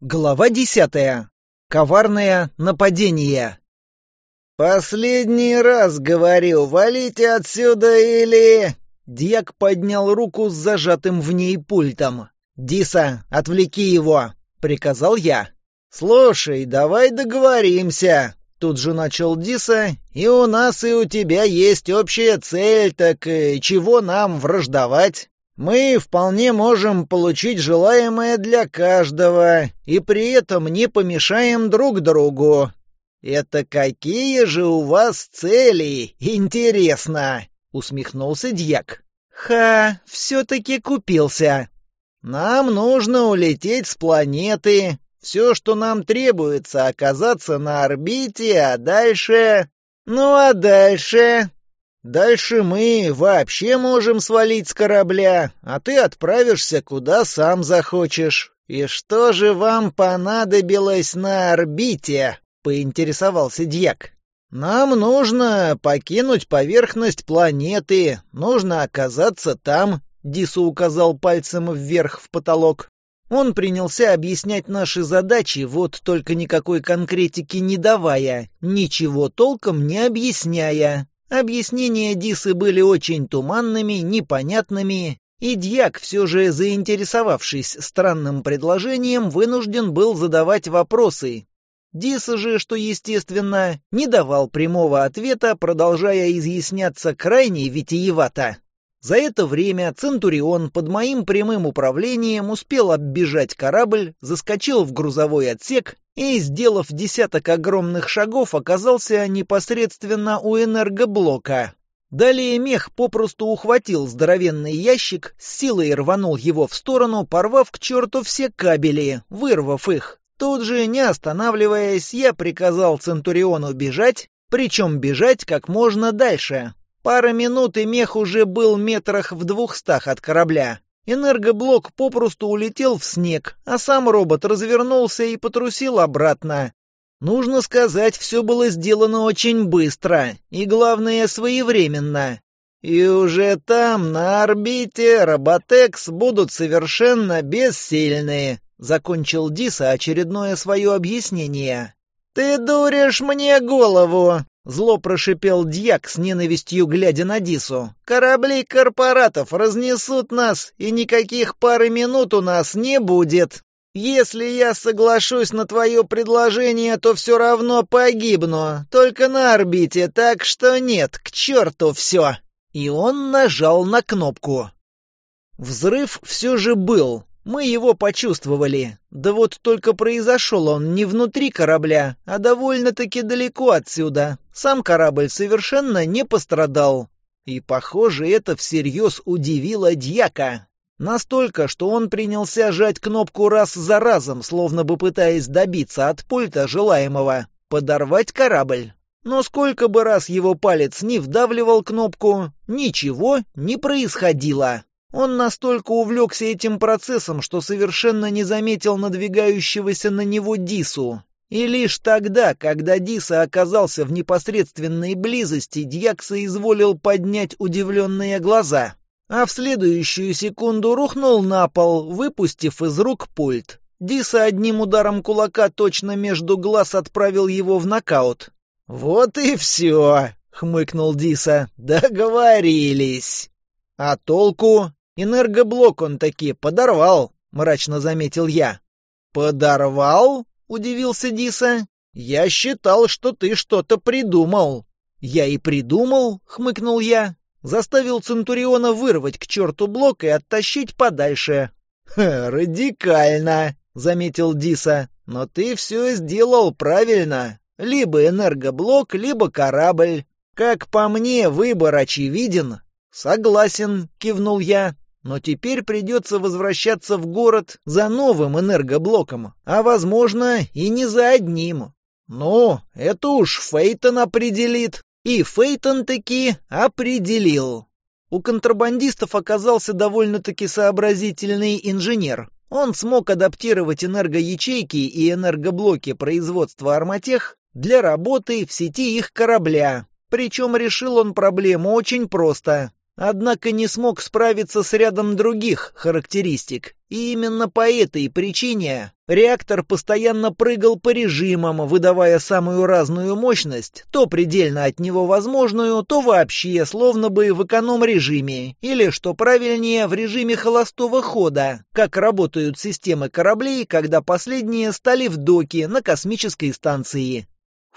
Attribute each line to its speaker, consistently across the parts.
Speaker 1: Глава десятая. Коварное нападение.
Speaker 2: «Последний раз говорю, валите отсюда или...»
Speaker 1: Дьяк поднял руку с зажатым в ней пультом. «Диса, отвлеки его!» — приказал я.
Speaker 2: «Слушай, давай договоримся!» Тут же начал Диса. «И у нас, и у тебя есть общая цель, так э, чего нам враждовать?» мы вполне можем получить желаемое для каждого и при этом не помешаем друг другу. Это какие же у вас цели, интересно, усмехнулся Дьяк.
Speaker 1: Ха, все таки купился.
Speaker 2: Нам нужно улететь с планеты. Все, что нам требуется, оказаться на орбите, а дальше Ну а дальше Дальше мы вообще можем свалить с корабля, а ты отправишься куда сам захочешь. И что же вам понадобилось на орбите? поинтересовался Дьяк. Нам нужно покинуть поверхность планеты, нужно оказаться там, Дису указал пальцем вверх в потолок. Он принялся объяснять наши задачи, вот только никакой конкретики не давая, ничего толком не объясняя. Объяснения Дисы были очень туманными, непонятными, и Дьяк, все же заинтересовавшись странным предложением, вынужден был задавать вопросы. Диса же, что естественно, не давал прямого ответа, продолжая изъясняться крайне витиевато. За это время Центурион под моим прямым управлением успел оббежать корабль, заскочил в грузовой отсек и, сделав десяток огромных шагов, оказался непосредственно у энергоблока. Далее мех попросту ухватил здоровенный ящик, с силой рванул его в сторону, порвав к черту все кабели, вырвав их. Тут же, не останавливаясь, я приказал Центуриону бежать, причем бежать как можно дальше. Пара минут, и мех уже был метрах в двухстах от корабля. Энергоблок попросту улетел в снег, а сам робот развернулся и потрусил обратно. Нужно сказать, все было сделано очень быстро и, главное, своевременно. И уже там, на орбите, роботекс будут совершенно бессильны, закончил Диса очередное свое объяснение. «Ты дуришь мне голову!» Зло прошипел дьяк с ненавистью, глядя на Дису. «Корабли корпоратов разнесут нас, и никаких пары минут у нас не будет. Если я соглашусь на твое предложение, то все равно погибну, только на орбите, так что нет, к черту все!» И он нажал на кнопку. Взрыв все же был, мы его почувствовали. Да вот только произошел он не внутри корабля, а довольно-таки далеко отсюда, сам корабль совершенно не пострадал. И, похоже, это всерьез удивило дьяка. Настолько, что он принялся жать кнопку раз за разом, словно бы пытаясь добиться от пульта желаемого — подорвать корабль. Но сколько бы раз его палец не вдавливал кнопку, ничего не происходило. Он настолько увлекся этим процессом, что совершенно не заметил надвигающегося на него Дису. И лишь тогда, когда Диса оказался в непосредственной близости, дьяк соизволил поднять удивленные глаза, а в следующую секунду рухнул на пол, выпустив из рук пульт. Диса одним ударом кулака точно между глаз отправил его в нокаут. «Вот и все!» — хмыкнул Диса. «Договорились!» «А толку? Энергоблок он таки подорвал!» — мрачно заметил я. «Подорвал?» — удивился Диса. «Я считал, что ты что-то придумал». «Я и придумал», — хмыкнул я. Заставил Центуриона вырвать к черту блок и оттащить подальше. «Ха, радикально», — заметил Диса. «Но ты все сделал правильно. Либо энергоблок, либо корабль. Как по мне, выбор очевиден». «Согласен», — кивнул я. Но теперь придется возвращаться в город за новым энергоблоком, а, возможно, и не за одним. Ну, это уж Фейтон определит. И Фейтон таки определил. У контрабандистов оказался довольно-таки сообразительный инженер. Он смог адаптировать энергоячейки и энергоблоки производства «Арматех» для работы в сети их корабля. Причем решил он проблему очень просто.
Speaker 1: Однако не смог справиться с рядом других характеристик, и именно по этой причине реактор постоянно прыгал по режимам, выдавая самую разную мощность, то предельно от него возможную, то вообще словно бы в эконом-режиме, или, что правильнее, в режиме холостого хода, как работают системы кораблей, когда последние стали в доке на космической станции.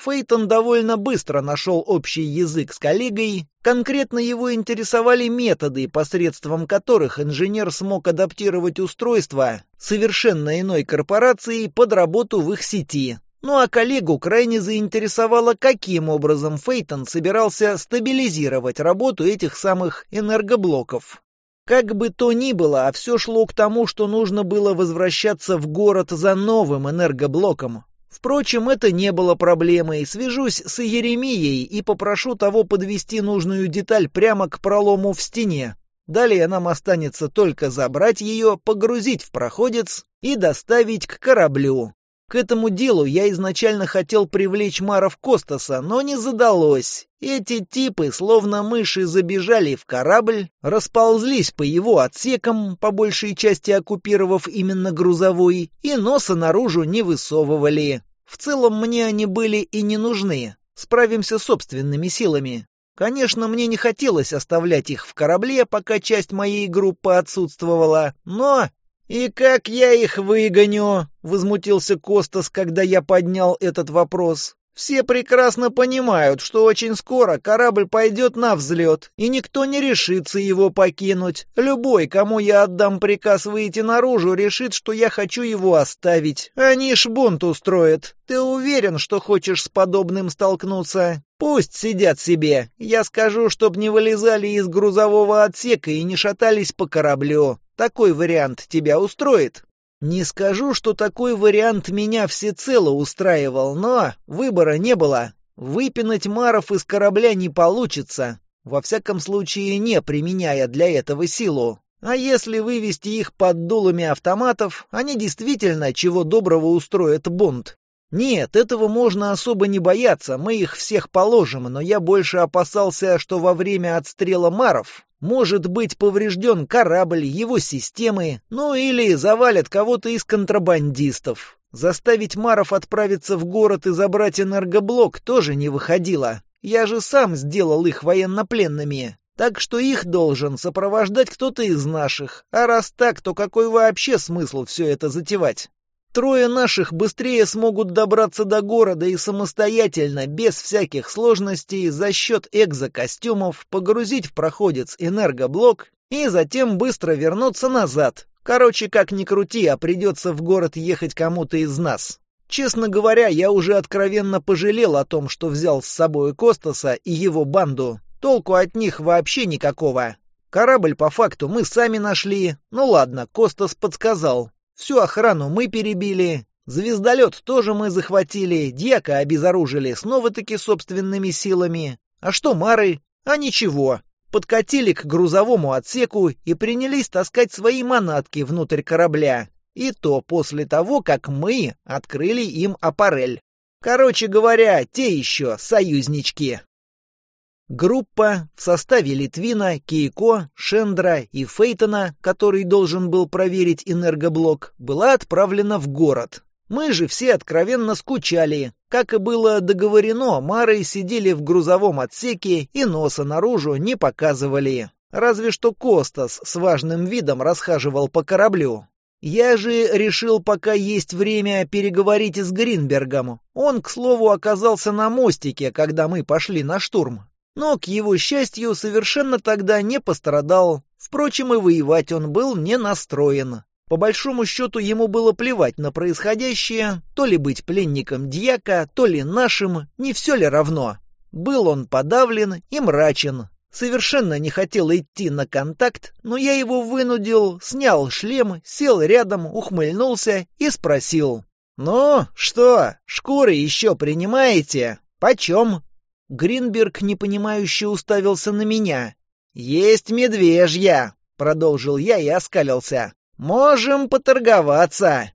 Speaker 1: Фейтон довольно быстро нашел общий язык с коллегой, конкретно его интересовали методы, посредством которых инженер смог адаптировать устройство совершенно иной корпорации под работу в их сети. Ну а коллегу крайне заинтересовало, каким образом Фейтон собирался стабилизировать работу этих самых энергоблоков. Как бы то ни было, а все шло к тому, что нужно было возвращаться в город за новым энергоблоком, Впрочем, это не было проблемой. Свяжусь с Еремией и попрошу того подвести нужную деталь прямо к пролому в стене. Далее нам останется только забрать ее, погрузить в проходец и доставить к кораблю. К этому делу я изначально хотел привлечь Маров Костаса, но не задалось. Эти типы, словно мыши, забежали в корабль, расползлись по его отсекам, по большей части оккупировав именно грузовой, и носа наружу не высовывали. В целом мне они были и не нужны. Справимся собственными силами. Конечно, мне не хотелось оставлять их в корабле, пока часть моей группы отсутствовала, но «И как я их выгоню?» — возмутился Костас, когда я поднял этот вопрос. «Все прекрасно понимают, что очень скоро корабль пойдет на взлет, и никто не решится его покинуть. Любой, кому я отдам приказ выйти наружу, решит, что я хочу его оставить. Они ж бунт устроят. Ты уверен, что хочешь с подобным столкнуться? Пусть сидят себе. Я скажу, чтоб не вылезали из грузового отсека и не шатались по кораблю. Такой вариант тебя устроит? Не скажу, что такой вариант меня всецело устраивал, но выбора не было. Выпинать маров из корабля не получится. Во всяком случае, не применяя для этого силу. А если вывести их под дулами автоматов, они действительно чего доброго устроят бунт. Нет, этого можно особо не бояться, мы их всех положим, но я больше опасался, что во время отстрела маров может быть поврежден корабль, его системы, ну или завалят кого-то из контрабандистов. Заставить Маров отправиться в город и забрать энергоблок тоже не выходило. Я же сам сделал их военнопленными. Так что их должен сопровождать кто-то из наших. А раз так, то какой вообще смысл все это затевать? Трое наших быстрее смогут добраться до города и самостоятельно, без всяких сложностей, за счет экзокостюмов погрузить в проходец энергоблок и затем быстро вернуться назад. Короче, как ни крути, а придется в город ехать кому-то из нас. Честно говоря, я уже откровенно пожалел о том, что взял с собой Костаса и его банду. Толку от них вообще никакого. Корабль по факту мы сами нашли. Ну ладно, Костас подсказал. Всю охрану мы перебили, звездолет тоже мы захватили, дьяка обезоружили снова-таки собственными силами. А что мары? А ничего. Подкатили к грузовому отсеку и принялись таскать свои манатки внутрь корабля. И то после того, как мы открыли им аппарель. Короче говоря, те еще союзнички. Группа в составе Литвина, Кейко, Шендра и Фейтона, который должен был проверить энергоблок, была отправлена в город. Мы же все откровенно скучали. Как и было договорено, Мары сидели в грузовом отсеке и носа наружу не показывали. Разве что Костас с важным видом расхаживал по кораблю. Я же решил, пока есть время, переговорить с Гринбергом. Он, к слову, оказался на мостике, когда мы пошли на штурм но, к его счастью, совершенно тогда не пострадал. Впрочем, и воевать он был не настроен. По большому счету ему было плевать на происходящее, то ли быть пленником дьяка, то ли нашим, не все ли равно. Был он подавлен и мрачен. Совершенно не хотел идти на контакт, но я его вынудил, снял шлем, сел рядом, ухмыльнулся и спросил. «Ну, что, шкуры еще принимаете? Почем?» Гринберг непонимающе уставился на меня. «Есть медвежья!» — продолжил я и оскалился. «Можем поторговаться!»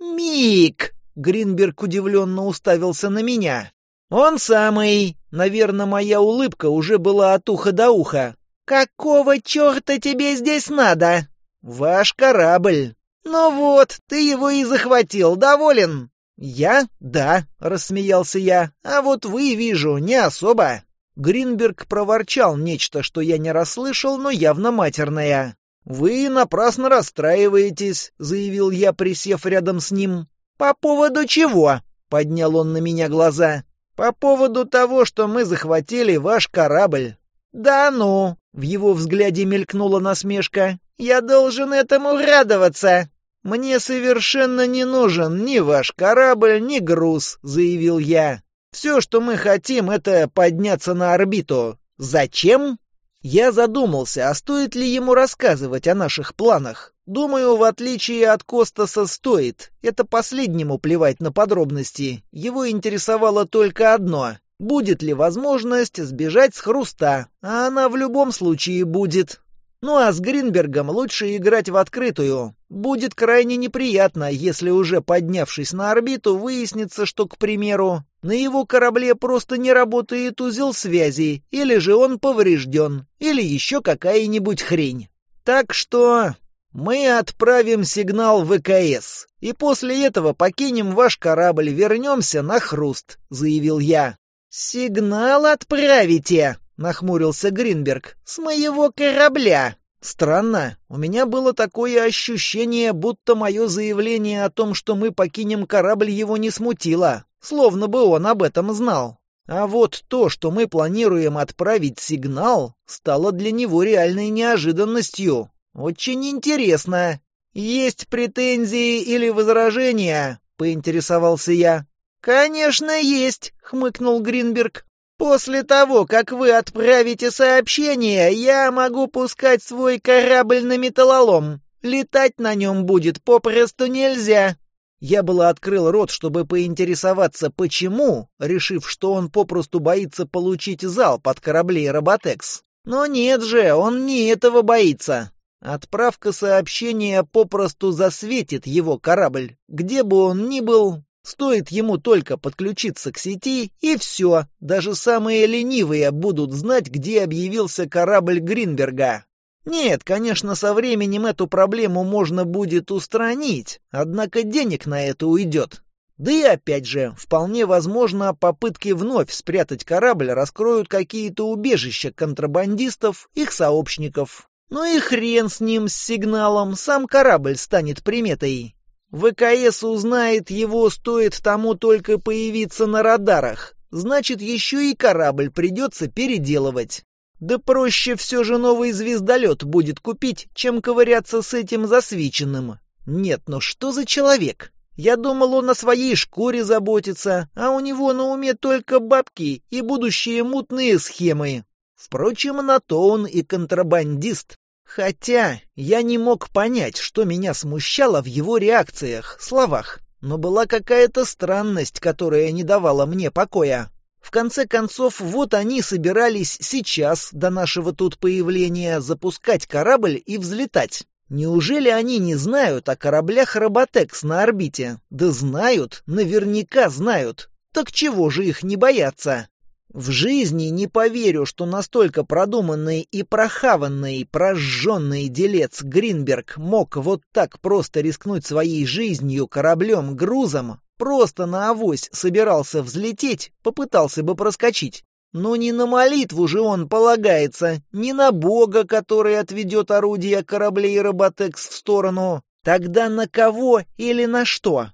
Speaker 1: «Мик!» — Гринберг удивленно уставился на меня. «Он самый!» Наверное, моя улыбка уже была от уха до уха.
Speaker 2: «Какого черта тебе здесь надо?» «Ваш корабль!» «Ну вот, ты его и захватил, доволен?» «Я? Да», — рассмеялся я. «А вот вы, вижу, не особо». Гринберг проворчал нечто, что я не расслышал, но явно матерное. «Вы напрасно расстраиваетесь», — заявил я, присев рядом с ним. «По поводу чего?» — поднял он на меня глаза. «По поводу того, что мы захватили ваш корабль». «Да ну!» — в его взгляде мелькнула насмешка. «Я должен этому радоваться!» «Мне совершенно не нужен ни ваш корабль, ни груз», — заявил я. «Все, что мы хотим, это подняться на орбиту. Зачем?» Я задумался, а стоит ли ему рассказывать о наших планах. Думаю, в отличие от Костаса, стоит. Это последнему плевать на подробности. Его интересовало только одно — будет ли возможность сбежать с хруста. А она в любом случае будет. Ну а с Гринбергом лучше играть в открытую. Будет крайне неприятно, если уже поднявшись на орбиту, выяснится, что, к примеру, на его корабле просто не работает узел связи, или же он поврежден, или еще какая-нибудь хрень. Так что мы отправим сигнал ВКС, и после этого покинем ваш корабль, вернемся на хруст», — заявил я. «Сигнал отправите!» нахмурился Гринберг. С моего корабля. Странно, у меня было такое ощущение, будто мое заявление о том, что мы покинем корабль, его не смутило, словно бы он об этом знал. А вот то, что мы планируем отправить сигнал, стало для него реальной неожиданностью. Очень интересно. Есть претензии или возражения? поинтересовался я. Конечно, есть, хмыкнул Гринберг. После того, как вы отправите сообщение, я могу пускать свой корабль на металлолом. Летать на нем будет попросту нельзя. Я было открыл рот, чтобы поинтересоваться, почему, решив, что он попросту боится получить зал под кораблей «Роботекс». Но нет же, он не этого боится. Отправка сообщения попросту засветит его корабль, где бы он ни был, Стоит ему только подключиться к сети, и все, даже самые ленивые будут знать, где объявился корабль Гринберга. Нет, конечно, со временем эту проблему можно будет устранить, однако денег на это уйдет. Да и опять же, вполне возможно, попытки вновь спрятать корабль раскроют какие-то убежища контрабандистов, их сообщников. Ну и хрен с ним, с сигналом, сам корабль станет приметой. ВКС узнает его, стоит тому только появиться на радарах. Значит, еще и корабль придется переделывать. Да проще все же новый звездолет будет купить, чем ковыряться с этим засвеченным. Нет, но что за человек? Я думал, он о своей шкуре заботится, а у него на уме только бабки и будущие мутные схемы. Впрочем, на то он и контрабандист. Хотя я не мог понять, что меня смущало в его реакциях, словах, но была какая-то странность, которая не давала мне покоя. В конце концов, вот они собирались сейчас, до нашего тут появления, запускать корабль и взлетать. Неужели они не знают о кораблях «Роботекс» на орбите? Да знают, наверняка знают. Так чего же их не бояться? В жизни не поверю, что настолько продуманный и прохаванный, прожженный делец Гринберг мог вот так просто рискнуть своей жизнью кораблем-грузом, просто на авось собирался взлететь, попытался бы проскочить. Но не на молитву же он полагается, не на Бога, который отведет орудия кораблей Роботекс в сторону. Тогда на кого или на что?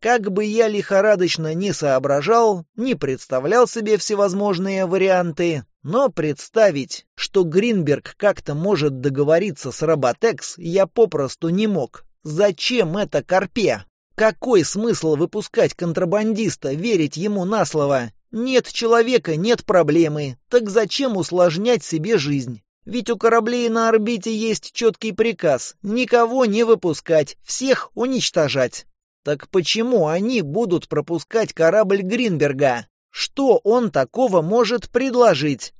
Speaker 2: Как бы я лихорадочно не соображал, не представлял себе всевозможные варианты, но представить, что Гринберг как-то может договориться с Роботекс, я попросту не мог. Зачем это Карпе? Какой смысл выпускать контрабандиста, верить ему на слово? Нет человека, нет проблемы. Так зачем усложнять себе жизнь? Ведь у кораблей на орбите есть четкий приказ — никого не выпускать, всех уничтожать. Так почему они будут пропускать корабль Гринберга? Что он такого может предложить?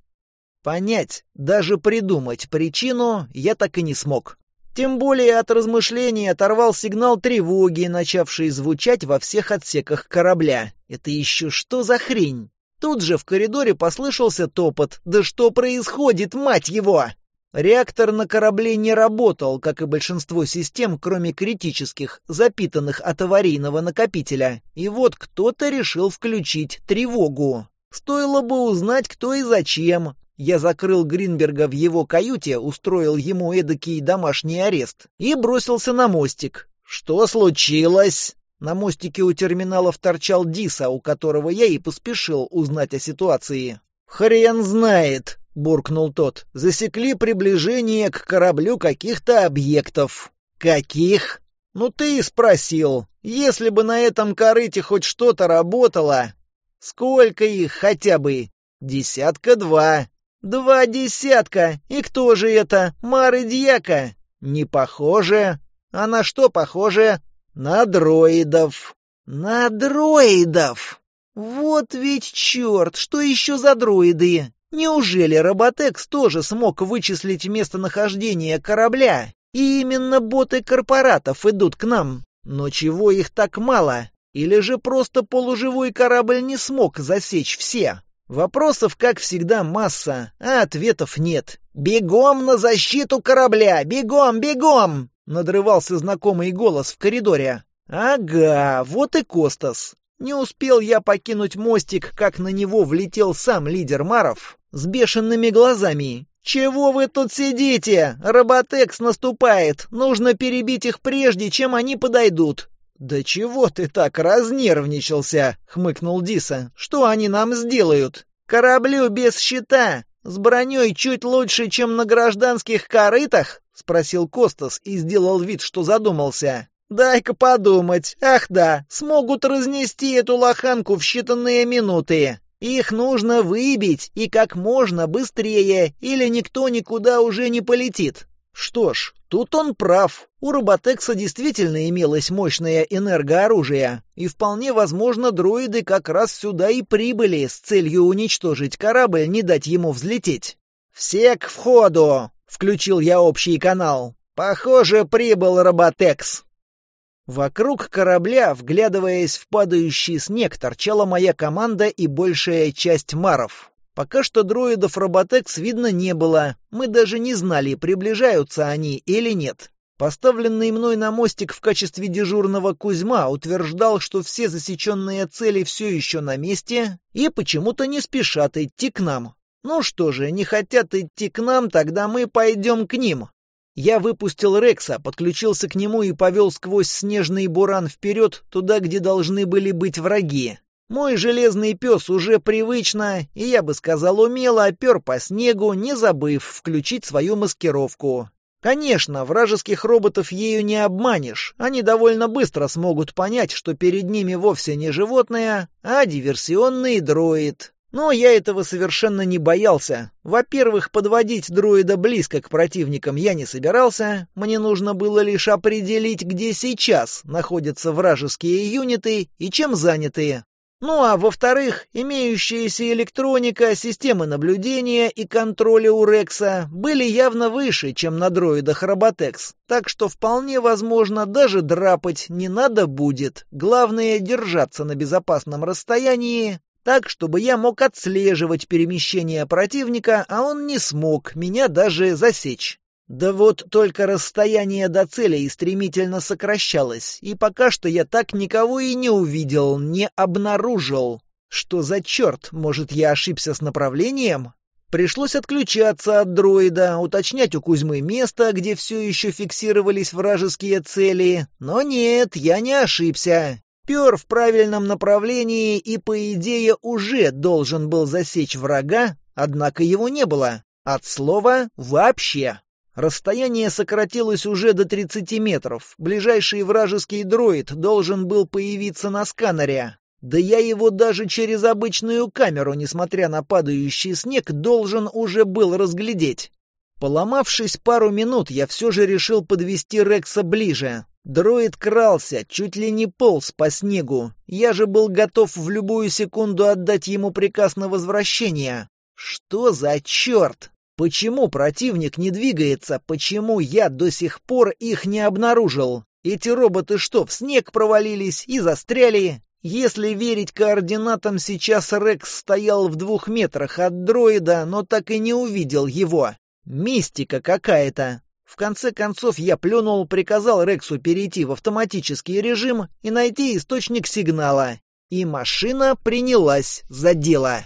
Speaker 2: Понять, даже придумать причину я так и не смог. Тем более от размышлений оторвал сигнал тревоги, начавший звучать во всех отсеках корабля. Это еще что за хрень? Тут же в коридоре послышался топот. «Да что происходит, мать его!»
Speaker 1: Реактор на корабле не работал, как и большинство систем, кроме критических, запитанных от аварийного накопителя. И вот кто-то решил включить тревогу. Стоило бы узнать, кто и зачем. Я закрыл Гринберга в его каюте, устроил ему эдакий домашний арест и бросился на мостик. «Что случилось?» На мостике у терминалов торчал Диса, у которого я и поспешил узнать о ситуации. «Хрен знает!» буркнул тот. Засекли приближение к кораблю каких-то объектов. Каких? Ну ты и спросил. Если бы на этом корыте хоть что-то работало, сколько их хотя бы? Десятка два. Два десятка. И кто же это? Мары Дьяка. Не похоже. А на что похоже? На дроидов. На дроидов. Вот ведь черт, что еще за дроиды? Неужели Роботекс тоже смог вычислить местонахождение корабля? И именно боты корпоратов идут к нам. Но чего их так мало? Или же просто полуживой корабль не смог засечь все? Вопросов, как всегда, масса, а ответов нет. «Бегом на защиту корабля! Бегом, бегом!» — надрывался знакомый голос в коридоре. «Ага, вот и Костас. Не успел я покинуть мостик, как на него влетел сам лидер Маров, с бешеными глазами. «Чего вы тут сидите? Роботекс наступает! Нужно перебить их прежде, чем они подойдут!» «Да чего ты так разнервничался?» — хмыкнул Диса. «Что они нам сделают?» «Кораблю без щита! С броней чуть лучше, чем на гражданских корытах?» — спросил Костас и сделал вид, что задумался. «Дай-ка подумать. Ах да, смогут разнести эту лоханку в считанные минуты. Их нужно выбить и как можно быстрее, или никто никуда уже не полетит. Что ж, тут он прав. У Роботекса действительно имелось мощное энергооружие, и вполне возможно, дроиды как раз сюда и прибыли с целью уничтожить корабль, не дать ему взлететь. «Все к входу!» — включил я общий канал. «Похоже, прибыл Роботекс». Вокруг корабля, вглядываясь в падающий снег, торчала моя команда и большая часть маров. Пока что дроидов Роботекс видно не было. Мы даже не знали, приближаются они или нет. Поставленный мной на мостик в качестве дежурного Кузьма утверждал, что все засеченные цели все еще на месте и почему-то не спешат идти к нам. Ну что же, не хотят идти к нам, тогда мы пойдем к ним. Я выпустил Рекса, подключился к нему и повел сквозь снежный буран вперед, туда, где должны были быть враги. Мой железный пес уже привычно, и я бы сказал умело, опер по снегу, не забыв включить свою маскировку. Конечно, вражеских роботов ею не обманешь, они довольно быстро смогут понять, что перед ними вовсе не животное, а диверсионный дроид. Но я этого совершенно не боялся. Во-первых, подводить дроида близко к противникам я не собирался, мне нужно было лишь определить, где сейчас находятся вражеские юниты и чем заняты. Ну а во-вторых, имеющаяся электроника, системы наблюдения и контроля у Рекса были явно выше, чем на дроидах Роботекс, так что вполне возможно даже драпать не надо будет. Главное держаться на безопасном расстоянии так, чтобы я мог отслеживать перемещение противника, а он не смог меня даже засечь. Да вот только расстояние до цели стремительно сокращалось, и пока что я так никого и не увидел, не обнаружил. Что за черт, может, я ошибся с направлением? Пришлось отключаться от дроида, уточнять у Кузьмы место, где все еще фиксировались вражеские цели. Но нет, я не ошибся пер в правильном направлении и, по идее, уже должен был засечь врага, однако его не было. От слова «вообще». Расстояние сократилось уже до 30 метров. Ближайший вражеский дроид должен был появиться на сканере. Да я его даже через обычную камеру, несмотря на падающий снег, должен уже был разглядеть. Поломавшись пару минут, я все же решил подвести Рекса ближе. Дроид крался, чуть ли не полз по снегу. Я же был готов в любую секунду отдать ему приказ на возвращение. Что за черт? Почему противник не двигается? Почему я до сих пор их не обнаружил? Эти роботы что, в снег провалились и застряли? Если верить координатам, сейчас Рекс стоял в двух метрах от дроида, но так и не увидел его. Мистика какая-то. В конце концов я плюнул, приказал Рексу перейти в автоматический режим и найти источник сигнала. И машина принялась за дело.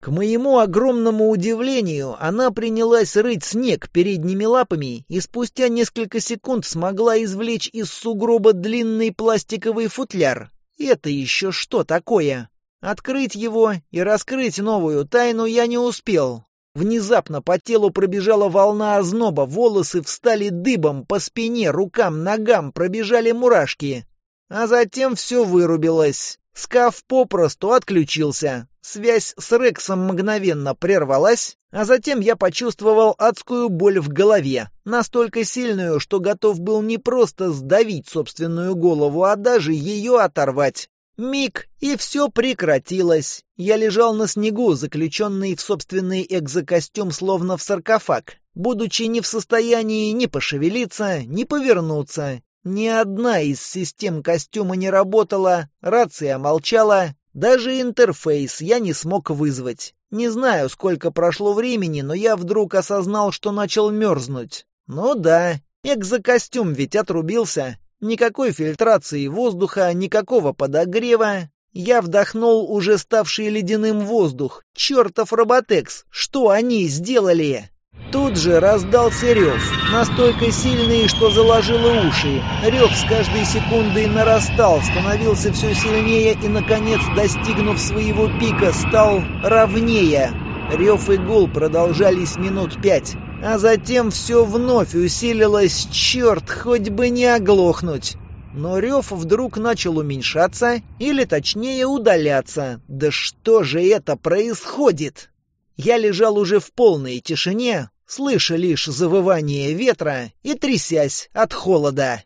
Speaker 1: К моему огромному удивлению, она принялась рыть снег передними лапами и спустя несколько секунд смогла извлечь из сугроба длинный пластиковый футляр. Это еще что такое? Открыть его и раскрыть новую тайну я не успел. Внезапно по телу пробежала волна озноба, волосы встали дыбом, по спине, рукам, ногам пробежали мурашки. А затем все вырубилось. Скаф попросту отключился. Связь с Рексом мгновенно прервалась, а затем я почувствовал адскую боль в голове, настолько сильную, что готов был не просто сдавить собственную голову, а даже ее оторвать. Миг, и все прекратилось. Я лежал на снегу, заключенный в собственный экзокостюм, словно в саркофаг, будучи не в состоянии ни пошевелиться, ни повернуться. Ни одна из систем костюма не работала, рация молчала, даже интерфейс я не смог вызвать. Не знаю, сколько прошло времени, но я вдруг осознал, что начал мерзнуть. Ну да, экзокостюм ведь отрубился, Никакой фильтрации воздуха, никакого подогрева. Я вдохнул уже ставший ледяным воздух. Чертов роботекс! Что они сделали? Тут же раздался рев, настолько сильный, что заложило уши. Рев с каждой секундой нарастал, становился все сильнее и, наконец, достигнув своего пика, стал ровнее. Рев и гул продолжались минут пять. А затем все вновь усилилось, черт, хоть бы не оглохнуть. Но рев вдруг начал уменьшаться, или точнее удаляться. Да что же это происходит? Я лежал уже в полной тишине, слыша лишь завывание ветра и трясясь от холода.